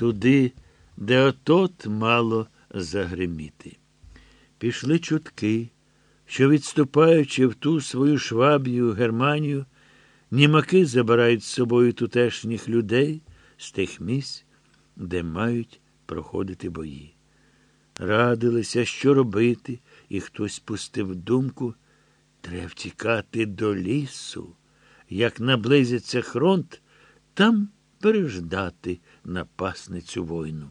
туди, де отот мало загриміти. Пішли чутки, що, відступаючи в ту свою швабію Германію, німаки забирають з собою тутешніх людей з тих місць, де мають проходити бої. Радилися, що робити, і хтось пустив думку треба втікати до лісу. Як наблизиться фронт, там переждати напасницю війну.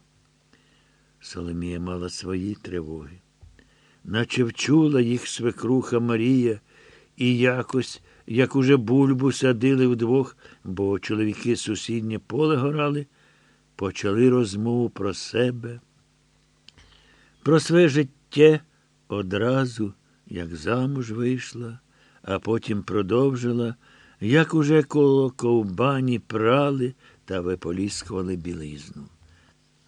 Соломія мала свої тривоги, наче вчула їх свекруха Марія, і якось, як уже бульбу садили вдвох, бо чоловіки сусіднє поле горали, почали розмову про себе, про своє життя одразу, як замуж вийшла, а потім продовжила, як уже коло ковбані прали та виполіскували білизну.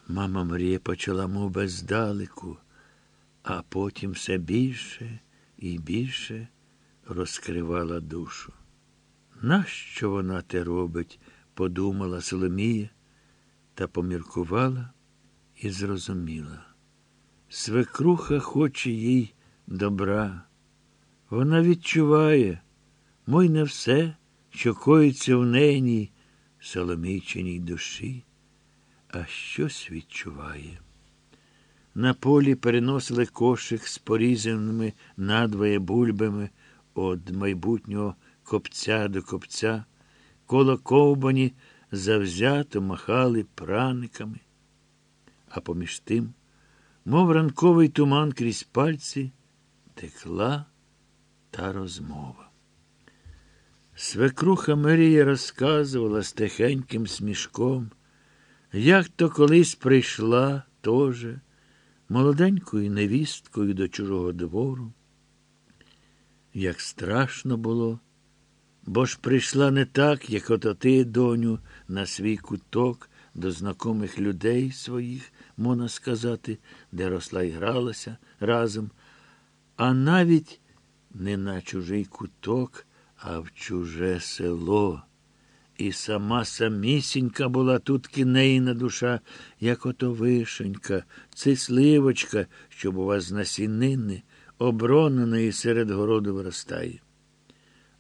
Мама Марія почала мов би, здалеку, а потім все більше і більше розкривала душу. Нащо вона те робить? подумала Соломія та поміркувала і зрозуміла. Свекруха хоче їй добра. Вона відчуває, мой не все, що коїться в неній Соломійчиній душі, а щось відчуває. На полі переносили кошик з порізаними надвоє бульбами від майбутнього копця до копця, коло ковбані завзято махали праниками, а поміж тим, мов ранковий туман крізь пальці, текла та розмова. Свекруха Марія розказувала з тихеньким смішком, як то колись прийшла теж молоденькою невісткою до чужого двору. Як страшно було, бо ж прийшла не так, як ото ти, доню, на свій куток до знакомих людей своїх, можна сказати, де росла і гралася разом, а навіть не на чужий куток, а в чуже село. І сама самісінька була тут кінейна душа, як ото вишенька, цисливочка, що, бува, з насінини, оброненої серед городу виростає.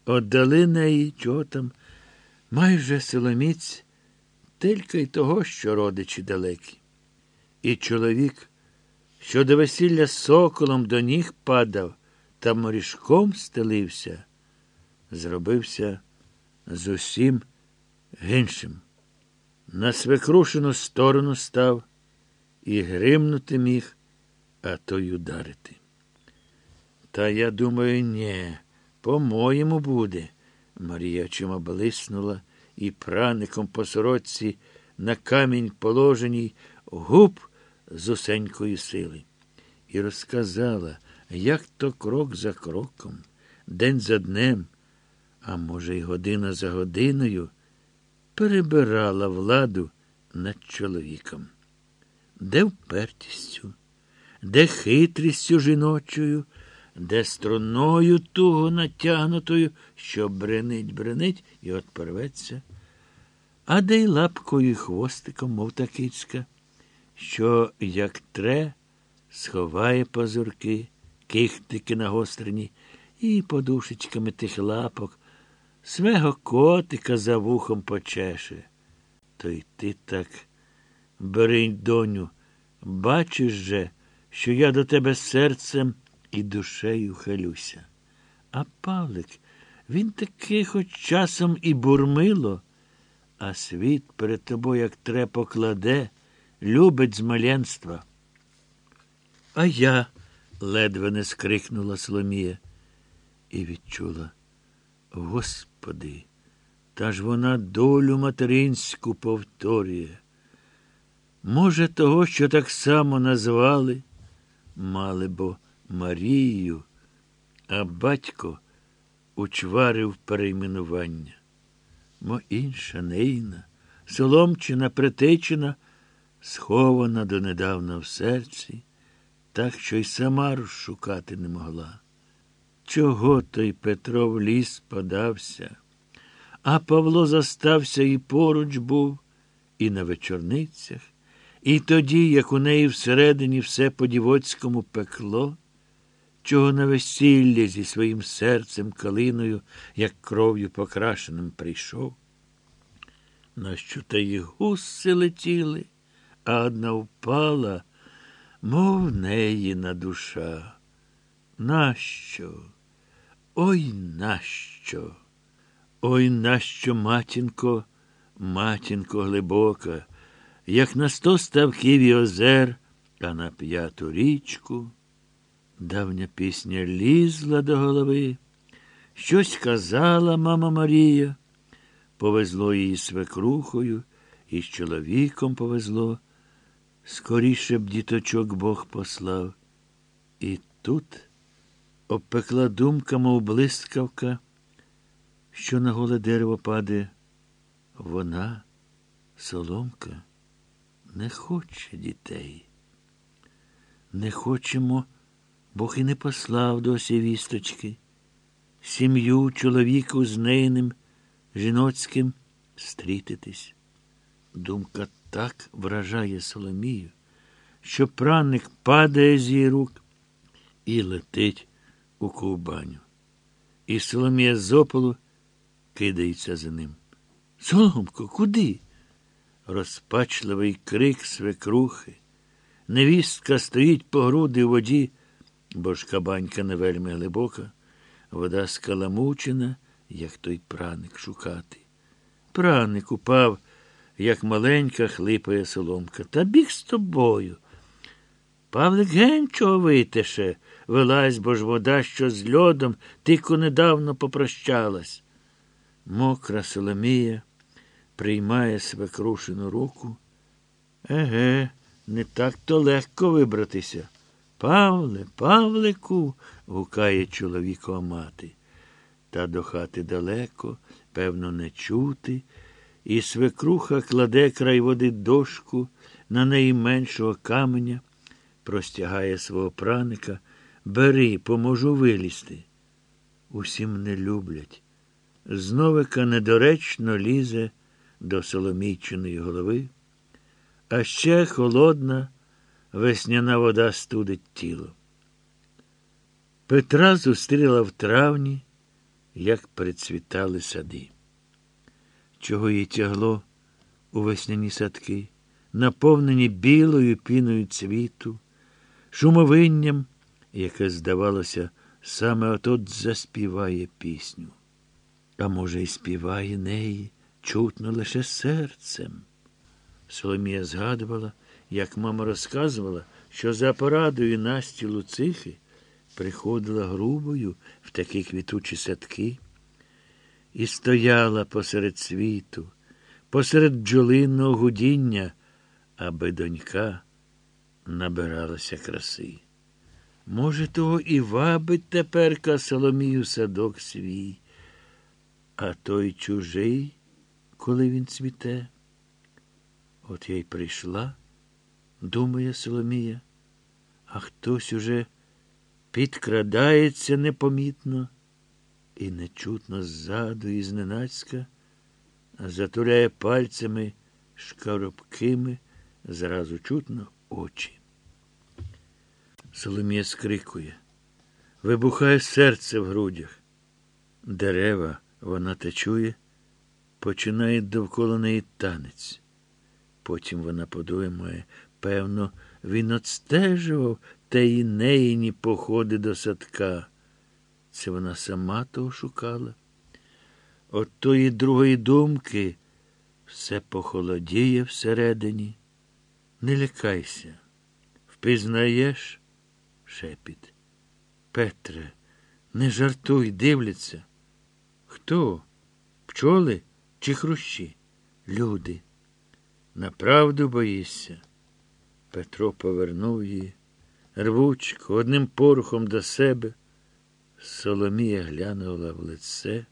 Отдали неї, чого там, майже силоміць, тільки й того, що родичі далекі. І чоловік, що до весілля соколом до ніг падав та морішком стелився, зробився зусім гіншим. На свекрушену сторону став і гримнути міг, а то й ударити. Та я думаю, ні, по-моєму буде. Марія очима блиснула і праником по сорочці на камінь положеній губ з усенької сили. І розказала, як то крок за кроком, день за днем, а може, й година за годиною, перебирала владу над чоловіком. Де впертістю, де хитрістю жіночою, де струною туго натягнутою, що бренить, бренить і от порветься, а де й лапкою і хвостиком, мов та кицька, що, як тре, сховає пазурки, кихтики нагострені, і подушечками тих лапок свого котика за вухом почеше. То й ти так, беринь, доню, бачиш же, що я до тебе серцем і душею хилюся. А Павлик, він такий хоч часом і бурмило, а світ перед тобою, як тре покладе, любить з маленства. А я ледве не скрикнула Соломія і відчула. Господи, та ж вона долю материнську повторює. Може, того, що так само назвали, мали бо Марією, а батько учварив перейменування. Мо інша нейна, соломчина, притечена, схована донедавна в серці, так що й сама розшукати не могла. Чого той Петро в ліс подався? А Павло застався і поруч був, і на вечорницях, І тоді, як у неї всередині все по-дівоцькому пекло, чого на весілля зі своїм серцем калиною, як кров'ю покрашеним прийшов, нащо та й гуси летіли, а одна впала, мов неїна душа. Нащо? Ой нащо? Ой нащо, матінко, матінко глибока, як на сто ставків і озер, а на п'яту річку. Давня пісня лізла до голови. Щось казала мама Марія. Повезло її свекрухою, і з чоловіком повезло. Скоріше б діточок Бог послав. І тут обпекла думка, мов блискавка, що на голе дерево паде. Вона, соломка, не хоче дітей. Не хочемо, Бог і не послав досі вісточки. Сім'ю чоловіку з нейним, жіноцьким стрітитись. Думка так вражає Соломію, що праник падає з її рук і летить у ковбаню. І Соломія з ополу кидається за ним. Соломко, куди? Розпачливий крик свекрухи. Невістка стоїть по груди в воді, бо ж кабанька не вельми глибока, вода скаламучена, як той праник шукати. Праник упав, як маленька хлипає соломка. Та біг з тобою. Павлик ген чого витеше, вилазь, бо ж вода, що з льодом, тільки недавно попрощалась. Мокра Соломія приймає свекрушину руку. Еге, не так то легко вибратися. Павле, Павлику, гукає чоловікова мати. Та до хати далеко, певно, не чути, і свекруха кладе край води дошку, на неї меншого каменя, простягає свого праника. Бери, поможу вилізти. Усі мене люблять. Зновика недоречно лізе до Соломійчиної голови, а ще холодна весняна вода студить тіло. Петра зустріла в травні, як прицвітали сади. Чого їй тягло у весняні садки, наповнені білою піною цвіту, шумовинням, яке, здавалося, саме отот заспіває пісню. А може, й співає неї чутно лише серцем. Соломія згадувала, як мама розказувала, що за порадою Насті Луцихи приходила грубою в такі квітучі садки і стояла посеред світу, посеред бджолинного гудіння, аби донька набиралася краси. Може, того і вабить теперка Соломію садок свій, а той чужий, коли він цвіте. От я й прийшла, думає Соломія, а хтось уже підкрадається непомітно і нечутно ззаду і зненацька, затуляє пальцями шкаробкими, зразу чутно очі. Соломія скрикує, вибухає серце в грудях. Дерева вона те чує, починає довкола неї танець. Потім вона подумає, певно, він отстежував теї неїні походи до садка. Це вона сама того шукала. От тої другої думки все похолодіє всередині. Не лякайся, впізнаєш? шепіт. Петре, не жартуй, дивляться. Хто? Пчоли чи хрущі? Люди. Направду боїшся. Петро повернув її, рвучко, одним порухом до себе. Соломія глянула в лице,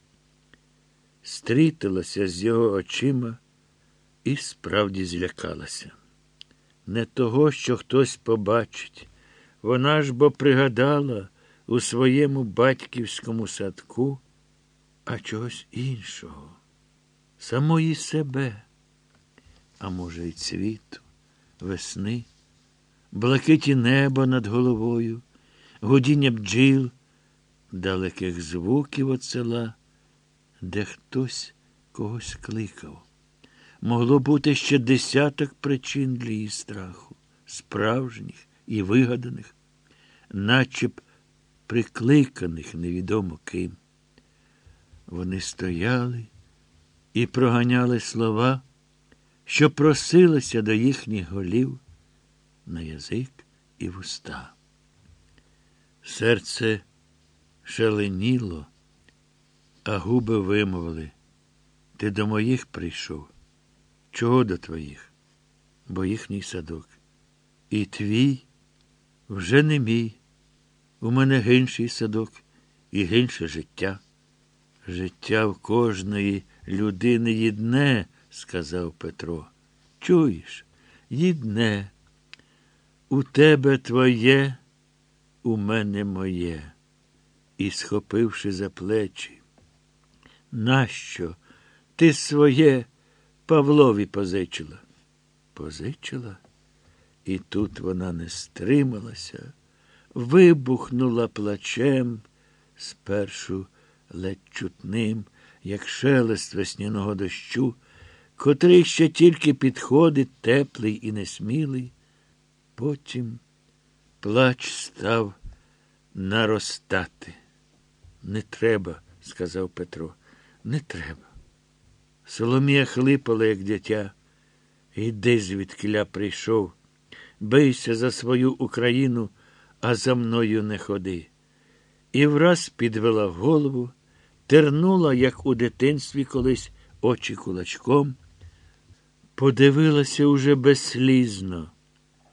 стрітилася з його очима і справді злякалася. Не того, що хтось побачить. Вона ж бо пригадала у своєму батьківському садку, а чогось іншого, самої себе, а може, й цвіту, весни, блакиті неба над головою, гудіння бджіл, далеких звуків от села, де хтось когось кликав. Могло бути ще десяток причин для її страху, справжніх і вигаданих, наче б прикликаних невідомо ким. Вони стояли і проганяли слова, що просилися до їхніх голів на язик і вуста. Серце шаленіло, а губи вимовили. Ти до моїх прийшов. Чого до твоїх? Бо їхній садок. І твій вже не мій. У мене гинший садок і гинше життя. Життя в кожної людини єдне, сказав Петро. Чуєш? Єдне. У тебе твоє, у мене моє. І, схопивши за плечі. Нащо? Ти своє Павлові позичила? Позичила? І тут вона не стрималася, вибухнула плачем, спершу ледь чутним, як шелест весняного дощу, котрий ще тільки підходить теплий і несмілий. Потім плач став наростати. Не треба, сказав Петро, не треба. Соломія хлипала, як дитя. Іди звідкиля прийшов. Бийся за свою Україну, а за мною не ходи. І враз підвела голову, тернула, як у дитинстві колись очі кулачком, подивилася уже безслізно.